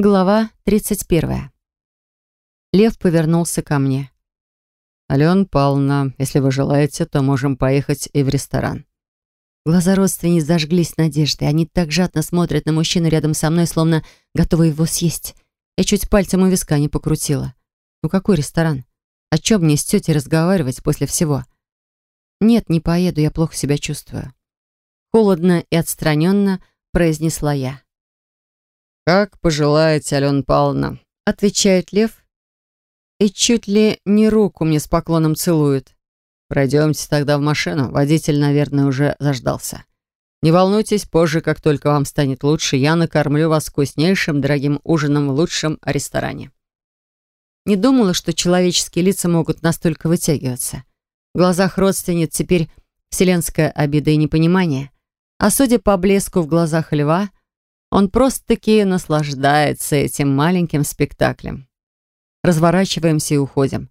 Глава 31. Лев повернулся ко мне. «Алена Павловна, если вы желаете, то можем поехать и в ресторан». Глаза родственниц зажглись надеждой. Они так жадно смотрят на мужчину рядом со мной, словно готовы его съесть. Я чуть пальцем у виска не покрутила. Ну какой ресторан? О чем мне с тетей разговаривать после всего? Нет, не поеду, я плохо себя чувствую. Холодно и отстраненно произнесла я. «Как пожелаете, Алена Павловна», — отвечает Лев и чуть ли не руку мне с поклоном целует. «Пройдемте тогда в машину. Водитель, наверное, уже заждался. Не волнуйтесь, позже, как только вам станет лучше, я накормлю вас вкуснейшим дорогим ужином в лучшем ресторане». Не думала, что человеческие лица могут настолько вытягиваться. В глазах родственниц теперь вселенская обида и непонимание. А судя по блеску в глазах льва, он просто-таки наслаждается этим маленьким спектаклем. Разворачиваемся и уходим.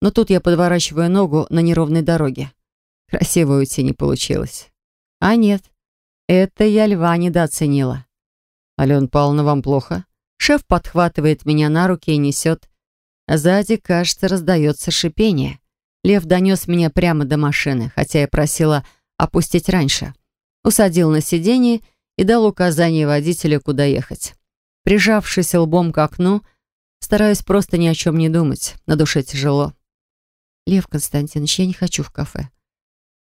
Но тут я подворачиваю ногу на неровной дороге. Красиво уйти не получилось. А нет, это я льва недооценила. «Алена Павловна, вам плохо?» Шеф подхватывает меня на руки и несет. Сзади, кажется, раздается шипение. Лев донес меня прямо до машины, хотя я просила опустить раньше. Усадил на сиденье и дал указание водителю, куда ехать. Прижавшись лбом к окну, стараюсь просто ни о чем не думать. На душе тяжело. «Лев Константинович, я не хочу в кафе».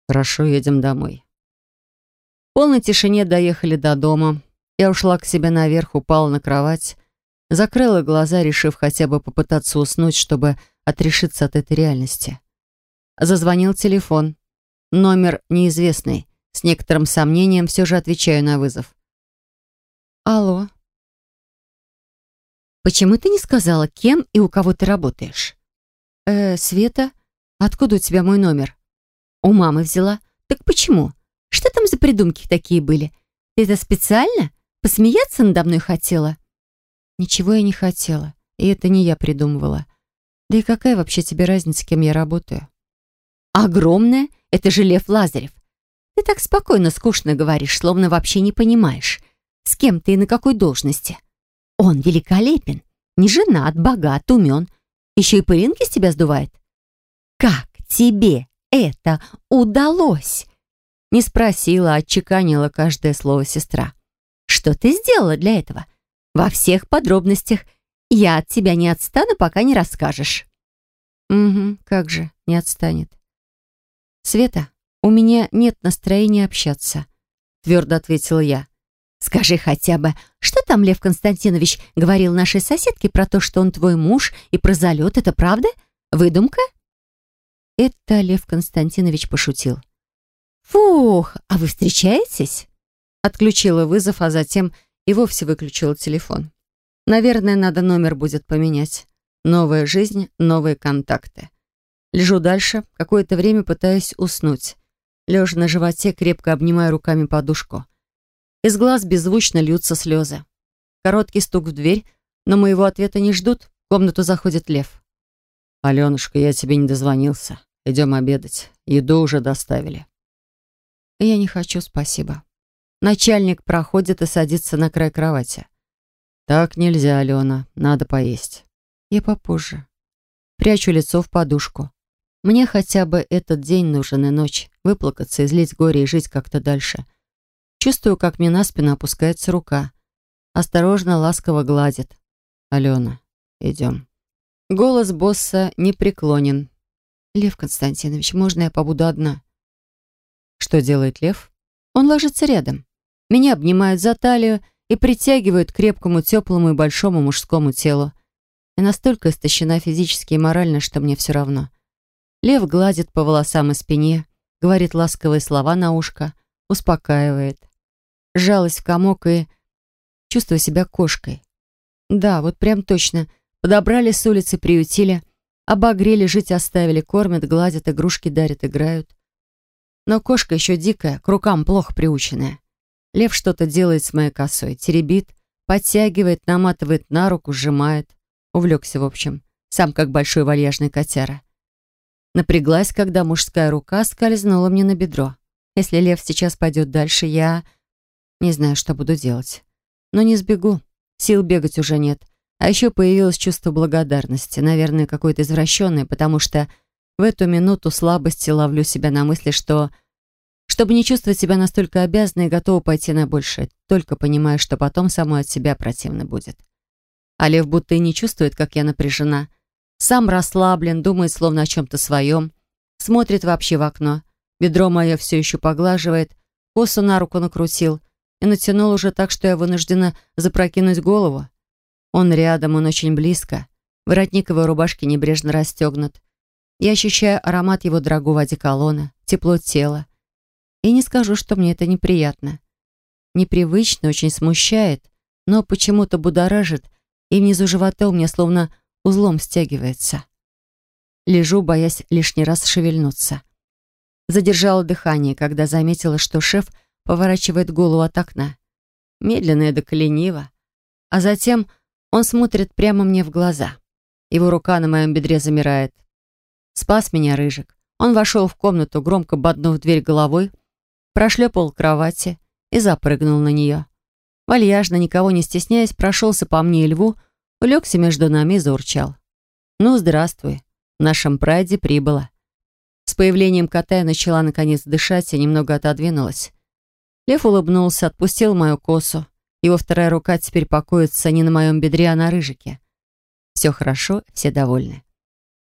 «Хорошо, едем домой». В полной тишине доехали до дома. Я ушла к себе наверх, упала на кровать, закрыла глаза, решив хотя бы попытаться уснуть, чтобы отрешиться от этой реальности. Зазвонил телефон. Номер неизвестный. С некоторым сомнением все же отвечаю на вызов. «Алло». «Почему ты не сказала, кем и у кого ты работаешь?» «Э, Света, откуда у тебя мой номер?» «У мамы взяла. Так почему? Что там за придумки такие были? Ты это специально? Посмеяться надо мной хотела?» «Ничего я не хотела, и это не я придумывала. Да и какая вообще тебе разница, кем я работаю?» «Огромная? Это же Лев Лазарев. Так спокойно, скучно говоришь, словно вообще не понимаешь, с кем ты и на какой должности. Он великолепен, не женат, богат, умен. Еще и пылинки с тебя сдувает. Как тебе это удалось? Не спросила, а отчеканила каждое слово сестра. Что ты сделала для этого? Во всех подробностях. Я от тебя не отстану, пока не расскажешь. Угу, как же, не отстанет. Света, «У меня нет настроения общаться», — твердо ответила я. «Скажи хотя бы, что там Лев Константинович говорил нашей соседке про то, что он твой муж и про залет? Это правда? Выдумка?» Это Лев Константинович пошутил. «Фух, а вы встречаетесь?» Отключила вызов, а затем и вовсе выключила телефон. Наверное, надо номер будет поменять. Новая жизнь, новые контакты. Лежу дальше, какое-то время пытаюсь уснуть лежа на животе, крепко обнимая руками подушку. Из глаз беззвучно льются слезы. Короткий стук в дверь, но моего ответа не ждут. В комнату заходит Лев. «Аленушка, я тебе не дозвонился. Идем обедать. Еду уже доставили». «Я не хочу, спасибо». Начальник проходит и садится на край кровати. «Так нельзя, Алена. Надо поесть». «Я попозже». Прячу лицо в подушку. Мне хотя бы этот день нужен и ночь. Выплакаться, излить горе и жить как-то дальше. Чувствую, как мне на спину опускается рука. Осторожно, ласково гладит. «Алена, идем». Голос босса непреклонен. «Лев Константинович, можно я побуду одна?» Что делает Лев? Он ложится рядом. Меня обнимают за талию и притягивают к крепкому, теплому и большому мужскому телу. Я настолько истощена физически и морально, что мне все равно. Лев гладит по волосам и спине, говорит ласковые слова на ушко, успокаивает. Сжалась в комок и чувствую себя кошкой. Да, вот прям точно. Подобрали с улицы, приютили, обогрели, жить оставили, кормят, гладят, игрушки дарят, играют. Но кошка еще дикая, к рукам плохо приученная. Лев что-то делает с моей косой, теребит, подтягивает, наматывает на руку, сжимает. Увлекся, в общем, сам как большой вальяжный котяра. Напряглась, когда мужская рука скользнула мне на бедро. Если лев сейчас пойдет дальше, я... Не знаю, что буду делать. Но не сбегу. Сил бегать уже нет. А еще появилось чувство благодарности, наверное, какое-то извращенное, потому что в эту минуту слабости ловлю себя на мысли, что... Чтобы не чувствовать себя настолько обязанной готова пойти на большее, только понимая, что потом самой от себя противно будет. А Лев будто и не чувствует, как я напряжена. Сам расслаблен, думает словно о чем-то своем, смотрит вообще в окно. Бедро мое все еще поглаживает, косу на руку накрутил и натянул уже так, что я вынуждена запрокинуть голову. Он рядом, он очень близко. Воротник его рубашки небрежно расстегнут. Я ощущаю аромат его дорогого одеколона, тепло тела. И не скажу, что мне это неприятно. Непривычно, очень смущает, но почему-то будоражит, и внизу живота у меня словно узлом стягивается. Лежу, боясь лишний раз шевельнуться. Задержала дыхание, когда заметила, что шеф поворачивает голову от окна. Медленно и лениво. А затем он смотрит прямо мне в глаза. Его рука на моем бедре замирает. Спас меня Рыжик. Он вошел в комнату, громко боднув дверь головой, прошлепал к кровати и запрыгнул на нее. Вальяжно, никого не стесняясь, прошелся по мне и льву, улегся между нами и заурчал. «Ну, здравствуй. В нашем прайде прибыла». С появлением кота я начала наконец дышать и немного отодвинулась. Лев улыбнулся, отпустил мою косу. Его вторая рука теперь покоится не на моем бедре, а на рыжике. Все хорошо, все довольны.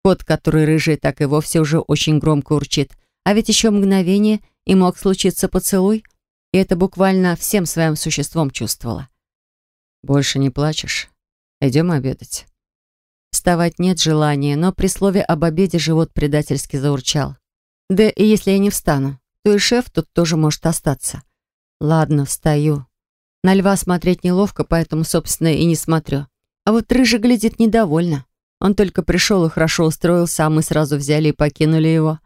Кот, который рыжий, так и вовсе уже очень громко урчит. А ведь еще мгновение, и мог случиться поцелуй. И это буквально всем своим существом чувствовала. «Больше не плачешь? Идем обедать». Вставать нет желания, но при слове об обеде живот предательски заурчал. Да и если я не встану, то и шеф тут тоже может остаться. Ладно, встаю. На льва смотреть неловко, поэтому, собственно, и не смотрю. А вот рыжий глядит недовольно. Он только пришел и хорошо устроился, а мы сразу взяли и покинули его.